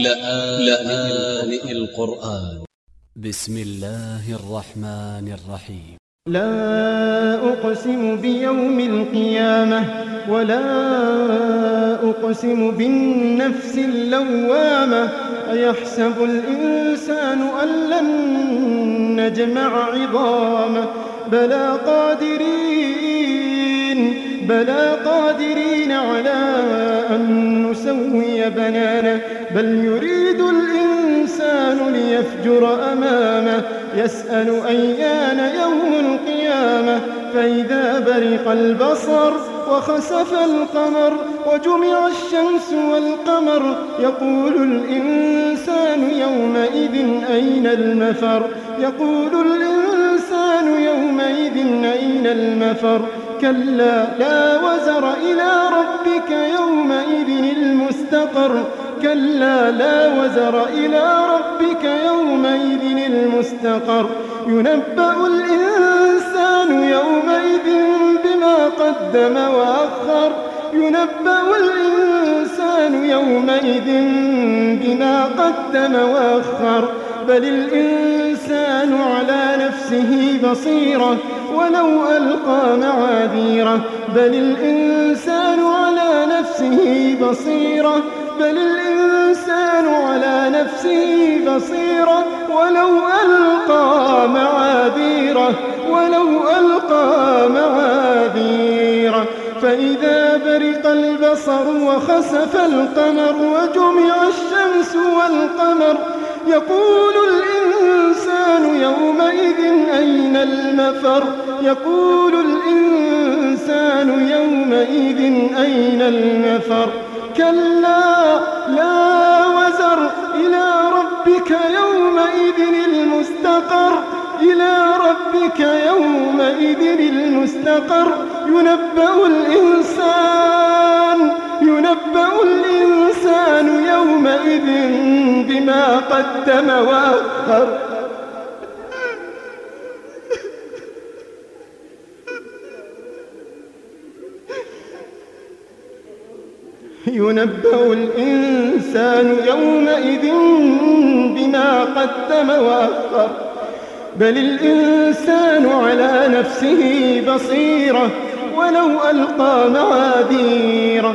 لآن القرآن. ب س م الله الرحمن الرحيم. لا أقسم بيوم القيامة ولا أقسم بالنفس اللوامة. أيحسب الإنسان أن لن نجمع عظامه؟ بلى قادرين بلى قادرين على أن نسوي بنانه بل يريد الإنسان ليفجر أمامه يسأل أيان يوم القيامة. فإذا برق البصر وخسف القمر وجمع الشمس والقمر يقول الإنسان يومئذ أين المفر؟ يقول الإنسان يومئذ أين المفر؟ كلا لا وزر إلى ربك يومئذ المستقر. كلا لا وزر إلى ربك يومئذ المستقر. ينبأ الإنسان يومئذ بما قدم وأخر. ينبأ الإنسان يومئذ بما قدم وأخر. بل الإنسان على نفسه بصيرة. ولو ألقى معاذيره. بل الإنسان على نفسه بصيرة. بل الإنسان على نفسه بصيرة. ولو ألقى معاذيره. ولو ألقى معاذيره. فإذا برق البصر وخسف القمر وجمع الشمس والقمر يقول الإنسان يومئذ أين المفر؟ يقول الإنسان يومئذ أين المفر؟ كلا لا وزر. إلى ربك يومئذ المستقر. إلى ربك يومئذ المستقر. ينبأ الإنسان ينبأ الإنسان يومئذ بما قدم وأخر ينبأ الإنسان يومئذ بما قدم وأخر بل الإنسان على نفسه بصيرة ولو ألقى معاذيره.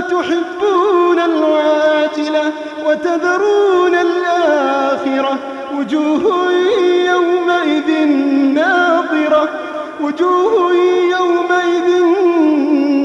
تحبون العاجلة وتذرون الآخرة وجوه يومئذ ناظرة وجوه يومئذ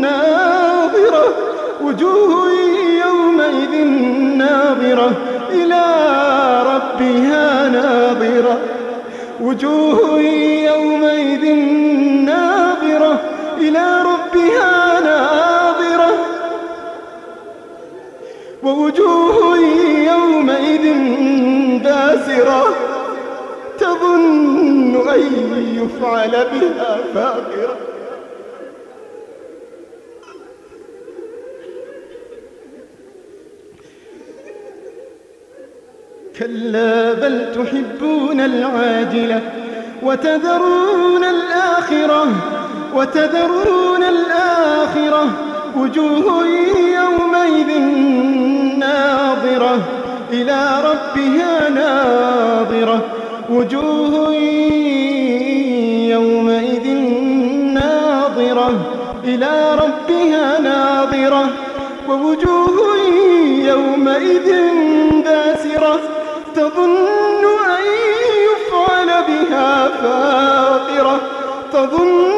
ناظرة وجوه يومئذ ناظرة إلى ربها ناظرة وجوه يومئذ ناظرة إلى ربها ووجوه يومئذ باسرة تظن أن يفعل بها فاقرة. كلا بل تحبون العاجلة وتذرون الآخرة وتذرون الآخرة وجوه يومئذ ناظرة إلى ربها ناظرة. وجوه يومئذ ناظرة إلى ربها ناظرة. ووجوه يومئذ باسرة تظن أن يفعل بها فاقرة. تظن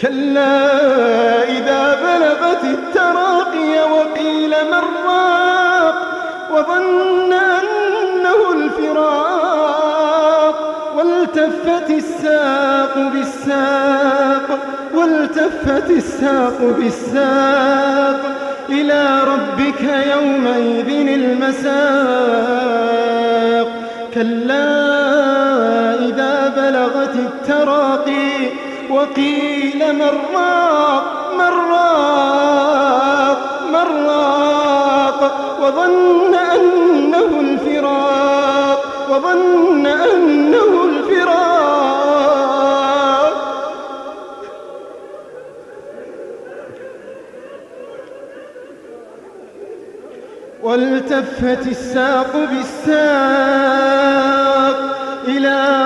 كلا إذا بلغت التراقي وقيل من راق وظن أنه الفراق والتفت الساق بالساق والتفت الساق بالساق إلى ربك يومئذ المساق كلا إذا بلغت التراقي وقيل من راق من راق من راق وظن أنه الفراق وظن أنه الفراق. والتفت الساق بالساق إلى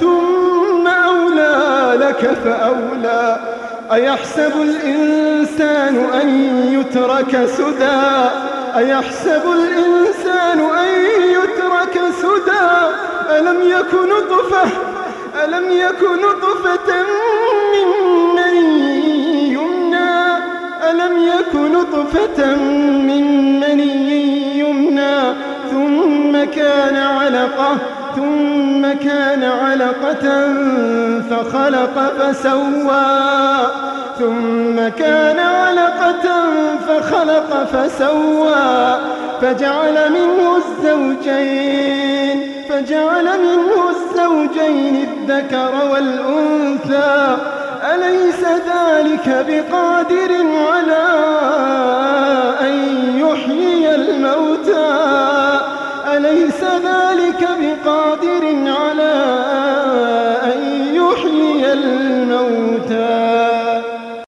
ثم أولى لك فأولى. أيحسب الإنسان أن يترك سدى؟ أيحسب الإنسان أن يترك سدى؟ ألم يك نطفة؟ ألم يك نطفة من مني يمنى؟ ألم يك نطفة من مني يمنى؟ ثم كان علقة ثم كان علقة فخلق فسوى. ثم كان علقة فخلق فسوى. فجعل منه الزوجين فجعل منه الزوجين الذكر والأنثى. أليس ذلك بقادر على